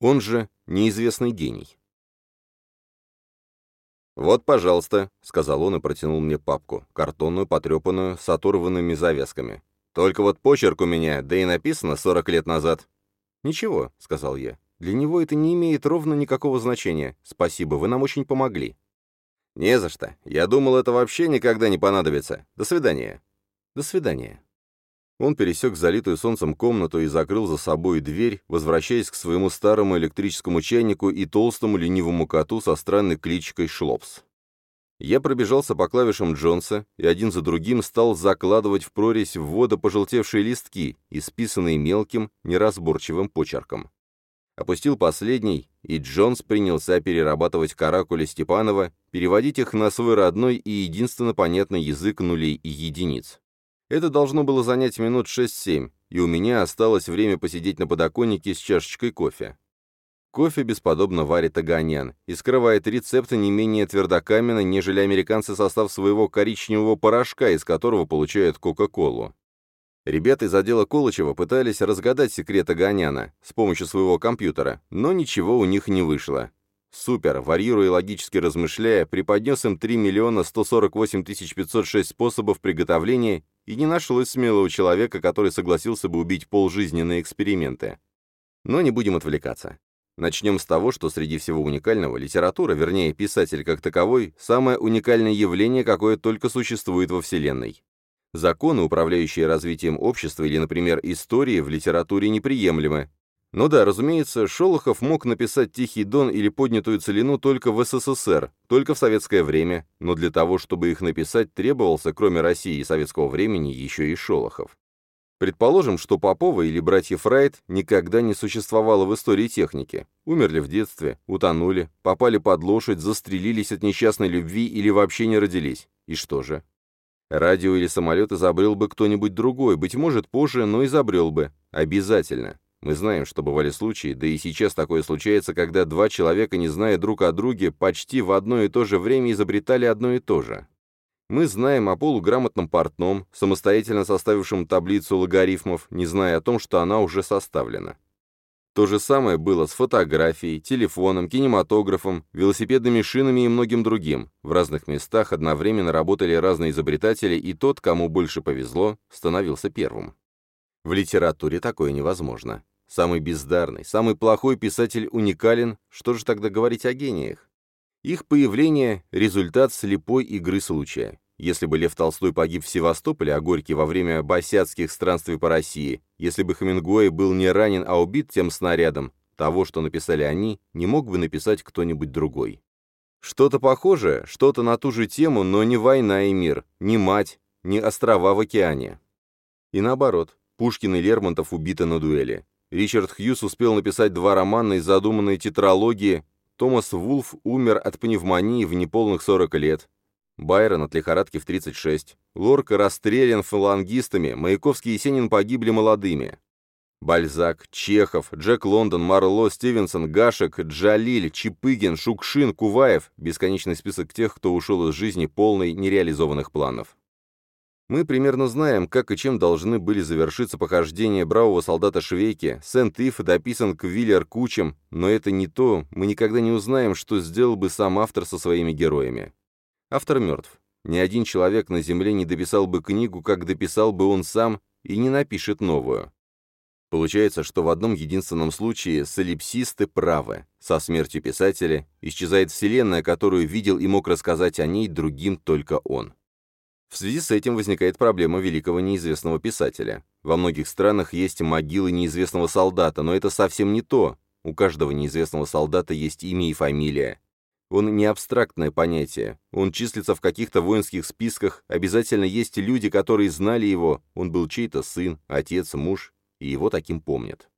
он же неизвестный гений. «Вот, пожалуйста», — сказал он и протянул мне папку, картонную, потрепанную, с оторванными завязками. «Только вот почерк у меня, да и написано 40 лет назад». «Ничего», — сказал я. «Для него это не имеет ровно никакого значения. Спасибо, вы нам очень помогли». «Не за что. Я думал, это вообще никогда не понадобится. До свидания». «До свидания». Он пересек залитую солнцем комнату и закрыл за собой дверь, возвращаясь к своему старому электрическому чайнику и толстому ленивому коту со странной кличкой Шлопс. Я пробежался по клавишам Джонса и один за другим стал закладывать в прорезь ввода пожелтевшие листки, исписанные мелким, неразборчивым почерком. Опустил последний, и Джонс принялся перерабатывать каракули Степанова, переводить их на свой родной и единственно понятный язык нулей и единиц. Это должно было занять минут 6-7, и у меня осталось время посидеть на подоконнике с чашечкой кофе. Кофе бесподобно варит Аганян и скрывает рецепты не менее твердокаменно, нежели американцы состав своего коричневого порошка, из которого получают Кока-Колу. Ребята из отдела Колычева пытались разгадать секрет Аганяна с помощью своего компьютера, но ничего у них не вышло. Супер, варьируя и логически размышляя, преподнес им 3 миллиона 148 506 способов приготовления и не нашлось смелого человека, который согласился бы убить полжизни на эксперименты. Но не будем отвлекаться. Начнем с того, что среди всего уникального литература, вернее, писатель как таковой, самое уникальное явление, какое только существует во Вселенной. Законы, управляющие развитием общества или, например, истории, в литературе неприемлемы, ну да, разумеется, Шолохов мог написать «Тихий дон» или «Поднятую целину» только в СССР, только в советское время, но для того, чтобы их написать, требовался, кроме России и советского времени, еще и Шолохов. Предположим, что Попова или братьев Райт никогда не существовало в истории техники. Умерли в детстве, утонули, попали под лошадь, застрелились от несчастной любви или вообще не родились. И что же? Радио или самолет изобрел бы кто-нибудь другой, быть может, позже, но изобрел бы. Обязательно. Мы знаем, что бывали случаи, да и сейчас такое случается, когда два человека, не зная друг о друге, почти в одно и то же время изобретали одно и то же. Мы знаем о полуграмотном портном, самостоятельно составившем таблицу логарифмов, не зная о том, что она уже составлена. То же самое было с фотографией, телефоном, кинематографом, велосипедными шинами и многим другим. В разных местах одновременно работали разные изобретатели, и тот, кому больше повезло, становился первым. В литературе такое невозможно. Самый бездарный, самый плохой писатель уникален, что же тогда говорить о гениях? Их появление – результат слепой игры случая. Если бы Лев Толстой погиб в Севастополе, а Горький во время босяцких странствий по России, если бы Хемингуэй был не ранен, а убит тем снарядом, того, что написали они, не мог бы написать кто-нибудь другой. Что-то похожее, что-то на ту же тему, но не война и мир, не мать, не острова в океане. И наоборот, Пушкин и Лермонтов убиты на дуэли. Ричард Хьюз успел написать два романа из задуманной тетралогии. Томас Вулф умер от пневмонии в неполных 40 лет. Байрон от лихорадки в 36. Лорка расстрелян фалангистами, Маяковский и Сенин погибли молодыми. Бальзак, Чехов, Джек Лондон, Марло, Стивенсон, Гашек, Джалиль, Чипыгин, Шукшин, Куваев – бесконечный список тех, кто ушел из жизни полный нереализованных планов. Мы примерно знаем, как и чем должны были завершиться похождения бравого солдата Швейки, Сент-Ив дописан к Виллер кучам, но это не то, мы никогда не узнаем, что сделал бы сам автор со своими героями. Автор мертв. Ни один человек на Земле не дописал бы книгу, как дописал бы он сам, и не напишет новую. Получается, что в одном единственном случае солипсисты правы. Со смертью писателя исчезает вселенная, которую видел и мог рассказать о ней другим только он. В связи с этим возникает проблема великого неизвестного писателя. Во многих странах есть могилы неизвестного солдата, но это совсем не то. У каждого неизвестного солдата есть имя и фамилия. Он не абстрактное понятие. Он числится в каких-то воинских списках, обязательно есть люди, которые знали его, он был чей-то сын, отец, муж, и его таким помнят.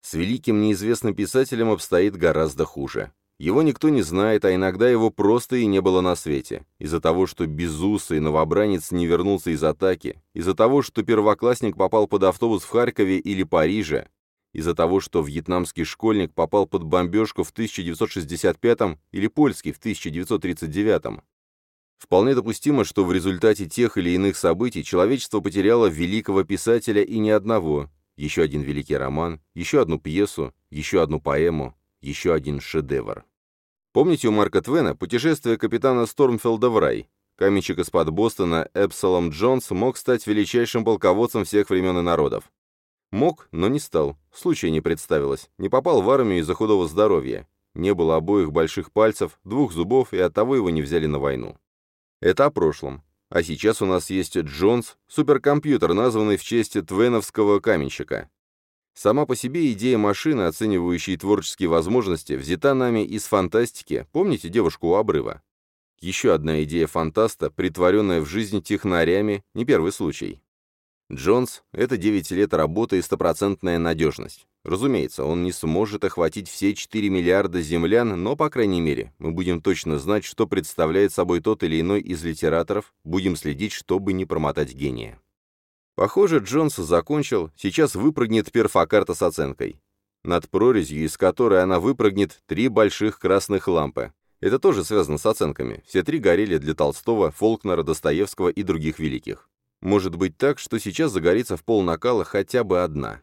С великим неизвестным писателем обстоит гораздо хуже. Его никто не знает, а иногда его просто и не было на свете. Из-за того, что безусый новобранец не вернулся из атаки, из-за того, что первоклассник попал под автобус в Харькове или Париже, из-за того, что вьетнамский школьник попал под бомбежку в 1965 или польский в 1939. Вполне допустимо, что в результате тех или иных событий человечество потеряло великого писателя и не одного, еще один великий роман, еще одну пьесу, еще одну поэму, еще один шедевр. Помните у Марка Твена путешествие капитана Стормфелда в рай? Каменщик из-под Бостона Эпсалом Джонс мог стать величайшим полководцем всех времен и народов. Мог, но не стал. Случая не представилось. Не попал в армию из-за худого здоровья. Не было обоих больших пальцев, двух зубов, и оттого его не взяли на войну. Это о прошлом. А сейчас у нас есть Джонс, суперкомпьютер, названный в честь твеновского каменщика. Сама по себе идея машины, оценивающей творческие возможности, взята нами из фантастики. Помните девушку у обрыва? Еще одна идея фантаста, притворенная в жизнь технарями, не первый случай. Джонс — это 9 лет работы и стопроцентная надежность. Разумеется, он не сможет охватить все 4 миллиарда землян, но, по крайней мере, мы будем точно знать, что представляет собой тот или иной из литераторов, будем следить, чтобы не промотать гения. Похоже, Джонс закончил, сейчас выпрыгнет перфокарта с оценкой. Над прорезью, из которой она выпрыгнет, три больших красных лампы. Это тоже связано с оценками. Все три горели для Толстого, Фолкнера, Достоевского и других великих. Может быть так, что сейчас загорится в пол накала хотя бы одна.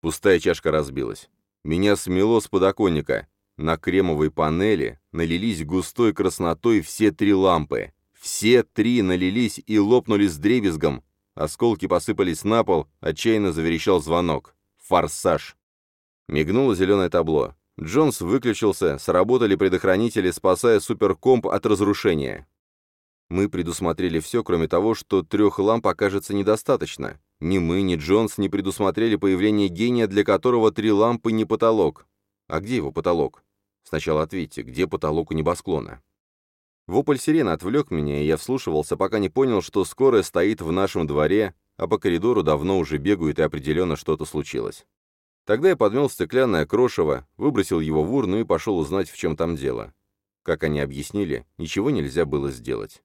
Пустая чашка разбилась. Меня смело с подоконника. На кремовой панели налились густой краснотой все три лампы. Все три налились и лопнули с дребезгом. Осколки посыпались на пол, отчаянно заверещал звонок. «Форсаж!» Мигнуло зеленое табло. Джонс выключился, сработали предохранители, спасая суперкомп от разрушения. Мы предусмотрели все, кроме того, что трех ламп окажется недостаточно. Ни мы, ни Джонс не предусмотрели появление гения, для которого три лампы не потолок. А где его потолок? Сначала ответьте, где потолок у небосклона? Вопль сирены отвлек меня, и я вслушивался, пока не понял, что скорая стоит в нашем дворе, а по коридору давно уже бегают, и определенно что-то случилось. Тогда я подмел стеклянное крошево, выбросил его в урну и пошел узнать, в чем там дело. Как они объяснили, ничего нельзя было сделать.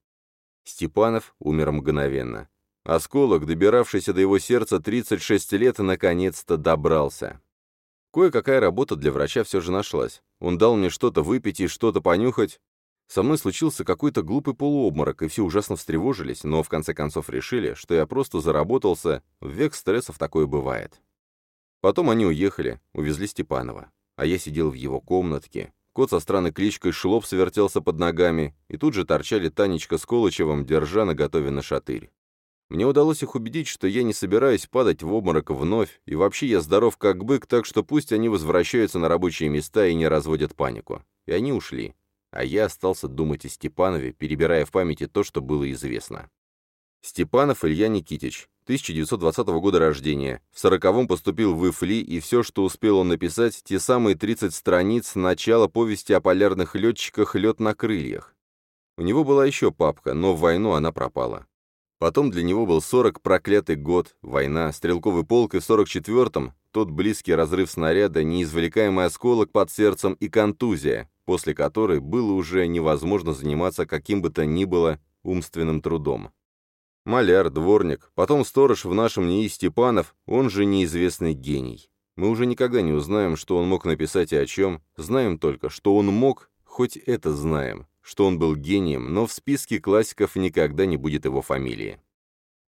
Степанов умер мгновенно. Осколок, добиравшийся до его сердца 36 лет, наконец-то добрался. Кое-какая работа для врача все же нашлась. Он дал мне что-то выпить и что-то понюхать. Со мной случился какой-то глупый полуобморок, и все ужасно встревожились, но в конце концов решили, что я просто заработался, в век стрессов такое бывает. Потом они уехали, увезли Степанова. А я сидел в его комнатке, Кот со странной кличкой Шлоп свертелся под ногами, и тут же торчали Танечка с Колычевым, держа на готове на шатырь. Мне удалось их убедить, что я не собираюсь падать в обморок вновь, и вообще я здоров как бык, так что пусть они возвращаются на рабочие места и не разводят панику. И они ушли. А я остался думать о Степанове, перебирая в памяти то, что было известно. Степанов Илья Никитич, 1920 года рождения. В сороковом поступил в ИФЛИ, и все, что успел он написать, те самые 30 страниц начала повести о полярных летчиках «Лед на крыльях». У него была еще папка, но в войну она пропала. Потом для него был 40 проклятый год, война, стрелковый полк, и в 44-м тот близкий разрыв снаряда, неизвлекаемый осколок под сердцем и контузия, после которой было уже невозможно заниматься каким бы то ни было умственным трудом. Маляр, дворник, потом сторож в нашем НИИ Степанов, он же неизвестный гений. Мы уже никогда не узнаем, что он мог написать и о чем, знаем только, что он мог, хоть это знаем, что он был гением, но в списке классиков никогда не будет его фамилии.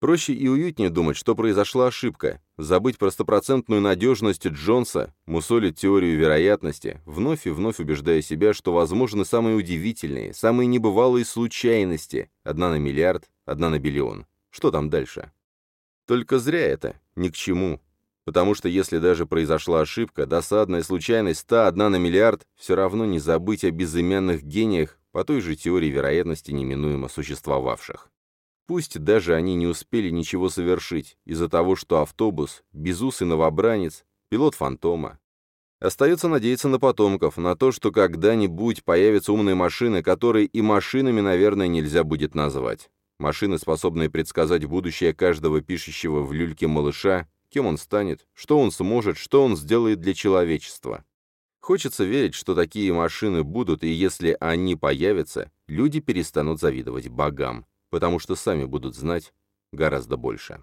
Проще и уютнее думать, что произошла ошибка, забыть про стопроцентную надежность Джонса, мусолить теорию вероятности, вновь и вновь убеждая себя, что возможны самые удивительные, самые небывалые случайности, одна на миллиард, одна на биллион. Что там дальше? Только зря это, ни к чему. Потому что если даже произошла ошибка, досадная случайность, та одна на миллиард, все равно не забыть о безымянных гениях по той же теории вероятности неминуемо существовавших. Пусть даже они не успели ничего совершить из-за того, что автобус, безусый новобранец, пилот фантома. Остается надеяться на потомков, на то, что когда-нибудь появятся умные машины, которые и машинами, наверное, нельзя будет назвать. Машины, способные предсказать будущее каждого пишущего в люльке малыша, кем он станет, что он сможет, что он сделает для человечества. Хочется верить, что такие машины будут, и если они появятся, люди перестанут завидовать богам, потому что сами будут знать гораздо больше.